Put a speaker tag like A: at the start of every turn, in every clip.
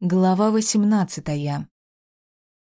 A: Глава 18.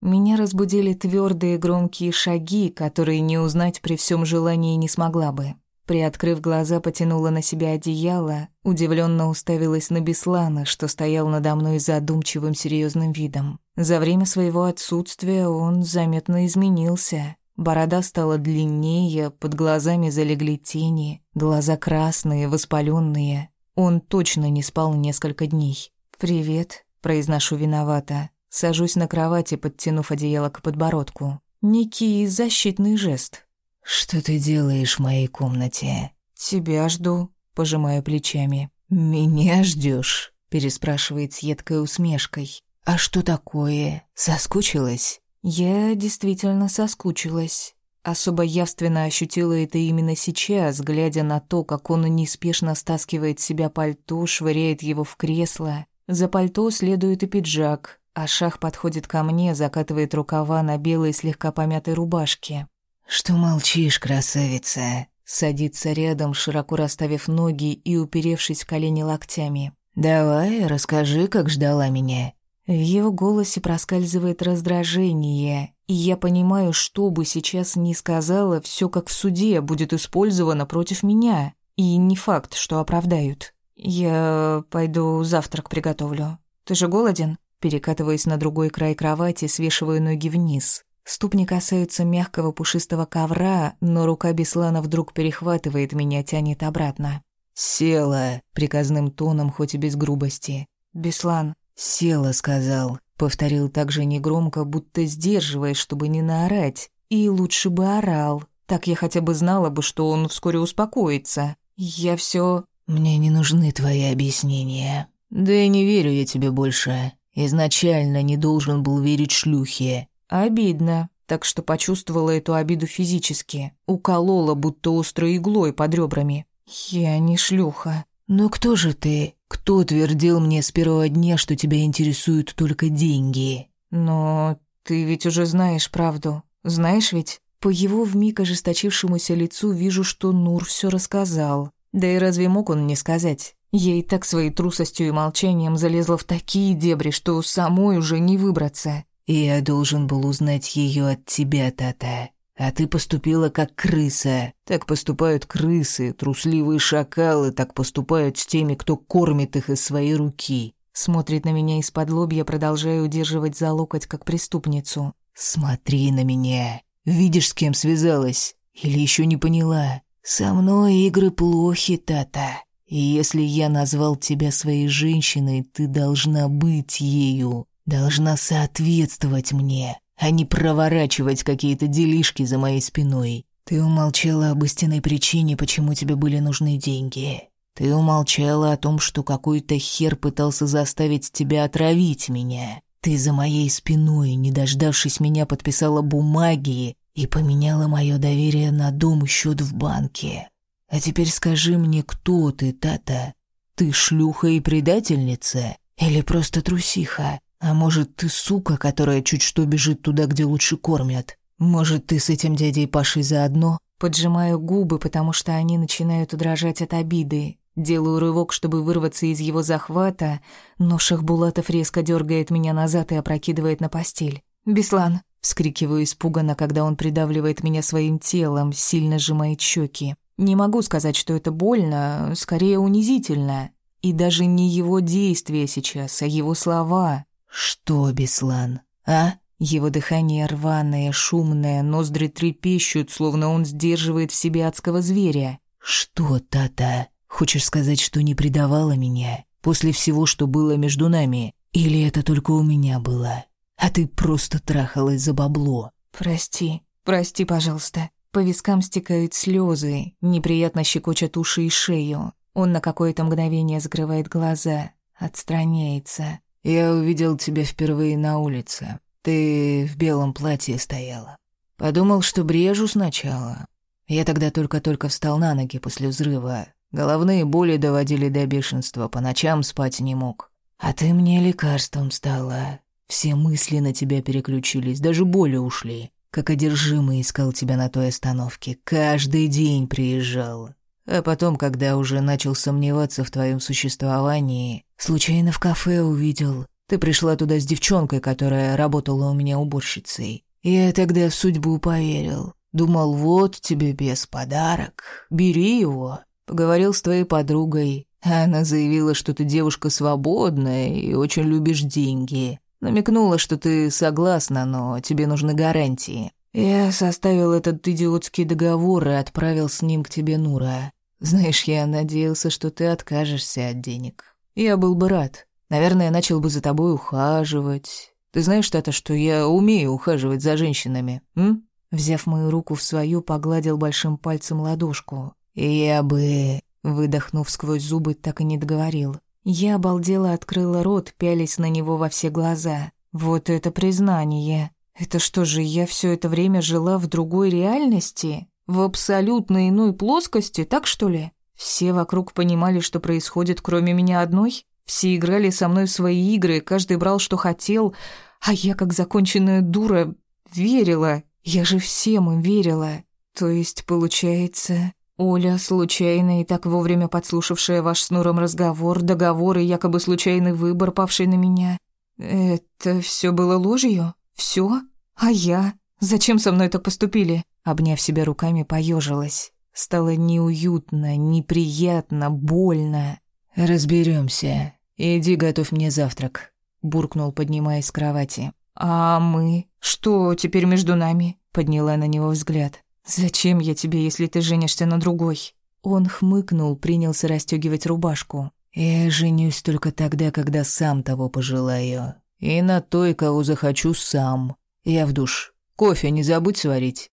A: Меня разбудили твердые громкие шаги, которые не узнать при всем желании не смогла бы. Приоткрыв глаза, потянула на себя одеяло, удивленно уставилась на Беслана, что стоял надо мной задумчивым серьезным видом. За время своего отсутствия он заметно изменился. Борода стала длиннее, под глазами залегли тени, глаза красные, воспаленные. Он точно не спал несколько дней. «Привет», Произношу виновато. Сажусь на кровати, подтянув одеяло к подбородку. Некий защитный жест.
B: «Что ты делаешь в моей комнате?»
A: «Тебя жду», — пожимаю плечами.
B: «Меня ждешь? переспрашивает с едкой усмешкой. «А что такое? Соскучилась?»
A: Я действительно соскучилась. Особо явственно ощутила это именно сейчас, глядя на то, как он неспешно стаскивает с себя пальто, швыряет его в кресло, за пальто следует и пиджак, а шах подходит ко мне, закатывает рукава на белой слегка помятой рубашке.
B: «Что молчишь, красавица?» Садится рядом, широко расставив ноги и уперевшись в колени локтями. «Давай, расскажи, как ждала меня».
A: В его голосе проскальзывает раздражение, и я понимаю, что бы сейчас ни сказала, все как в суде будет использовано против меня. И не факт, что оправдают. «Я пойду завтрак приготовлю. Ты же голоден?» Перекатываясь на другой край кровати, свешиваю ноги вниз. Ступни касаются мягкого пушистого ковра, но рука Беслана вдруг перехватывает меня, тянет обратно.
B: «Села!» — приказным тоном, хоть и без грубости.
A: «Беслан!»
B: «Села», — сказал. Повторил так же негромко, будто сдерживаясь, чтобы не наорать. И лучше бы орал. Так я хотя бы знала бы, что он вскоре успокоится. Я все «Мне не нужны твои объяснения. Да и не верю я тебе больше. Изначально не должен был верить шлюхе».
A: «Обидно», так что почувствовала эту обиду физически. Уколола, будто острой иглой под ребрами. «Я не шлюха».
B: «Но кто же ты? Кто твердил мне с первого дня, что тебя интересуют только деньги?»
A: «Но ты ведь уже знаешь правду. Знаешь ведь?» По его вмиг ожесточившемуся лицу вижу, что Нур все рассказал. Да и разве мог он не сказать? Я и так своей трусостью и молчанием залезла в такие дебри, что самой уже не выбраться.
B: «Я должен был узнать ее от тебя, Тата. А ты поступила как крыса. Так поступают крысы, трусливые шакалы, так поступают с теми, кто кормит их из своей руки».
A: Смотрит на меня из-под лобья, продолжая удерживать за локоть, как преступницу.
B: «Смотри на меня. Видишь, с кем связалась? Или еще не поняла? «Со мной игры плохи, Тата. И если я назвал тебя своей женщиной, ты должна быть ею, должна соответствовать мне, а не проворачивать какие-то делишки за моей спиной. Ты умолчала об истинной причине, почему тебе были нужны деньги. Ты умолчала о том, что какой-то хер пытался заставить тебя отравить меня. Ты за моей спиной, не дождавшись меня, подписала бумаги, и поменяла мое доверие на дом и счет в банке. А теперь скажи мне, кто ты, Тата? Ты шлюха и предательница? Или просто трусиха? А может, ты сука, которая чуть что бежит туда, где лучше кормят? Может, ты с этим дядей Пашей заодно?
A: Поджимаю губы, потому что они начинают дрожать от обиды. Делаю рывок, чтобы вырваться из его захвата, но Шахбулатов резко дергает меня назад и опрокидывает на постель. «Беслан, Вскрикиваю испуганно, когда он придавливает меня своим телом, сильно сжимает щеки. Не могу сказать, что это больно, скорее унизительно. И даже не его действия сейчас, а его слова.
B: «Что, Беслан, а?»
A: Его дыхание рваное, шумное, ноздри трепещут, словно он сдерживает в себе адского зверя.
B: «Что, Тата? Хочешь сказать, что не предавала меня? После всего, что было между нами? Или это только у меня было? А ты просто трахалась за бабло.
A: Прости, прости, пожалуйста. По вискам стекают слезы, неприятно щекочут уши и шею. Он на какое-то мгновение закрывает глаза, отстраняется.
B: Я увидел тебя впервые на улице. Ты в белом платье стояла. Подумал, что брежу сначала. Я тогда только-только встал на ноги после взрыва. Головные боли доводили до бешенства, по ночам спать не мог. А ты мне лекарством стала. Все мысли на тебя переключились, даже боли ушли. Как одержимый искал тебя на той остановке. Каждый день приезжал. А потом, когда уже начал сомневаться в твоем существовании, случайно в кафе увидел. Ты пришла туда с девчонкой, которая работала у меня уборщицей. Я тогда в судьбу поверил. Думал, вот тебе без подарок. Бери его. Поговорил с твоей подругой. Она заявила, что ты девушка свободная и очень любишь деньги. Намекнула, что ты согласна, но тебе нужны гарантии. Я составил этот идиотский договор и отправил с ним к тебе Нура. Знаешь, я надеялся, что ты откажешься от денег. Я был бы рад. Наверное, начал бы за тобой ухаживать. Ты знаешь, Тата, что я умею ухаживать за женщинами, м? Взяв мою руку в свою, погладил большим пальцем ладошку. Я бы, выдохнув сквозь зубы, так и не договорил. Я обалдела открыла рот, пялись на него во все глаза. Вот это признание. Это что же, я все это время жила в другой реальности? В абсолютно иной плоскости, так что ли? Все вокруг понимали, что происходит, кроме меня одной? Все играли со мной в свои игры, каждый брал, что хотел, а я, как законченная дура, верила. Я же всем им верила. То есть, получается, Оля, случайно и так вовремя подслушавшая ваш с Нуром разговор, договор и якобы случайный выбор, павший на меня. Это все было ложью? Все? А я? Зачем со мной так поступили? Обняв себя руками, поежилась. Стало неуютно, неприятно, больно. Разберемся. Иди готовь мне завтрак, буркнул, поднимаясь с кровати. А мы? Что теперь между нами? Подняла на него взгляд. Зачем я тебе, если ты женишься на другой? Он хмыкнул, принялся расстегивать рубашку. Я женюсь только тогда, когда сам того пожелаю. И на той, кого захочу сам. Я в душ. Кофе не забудь сварить.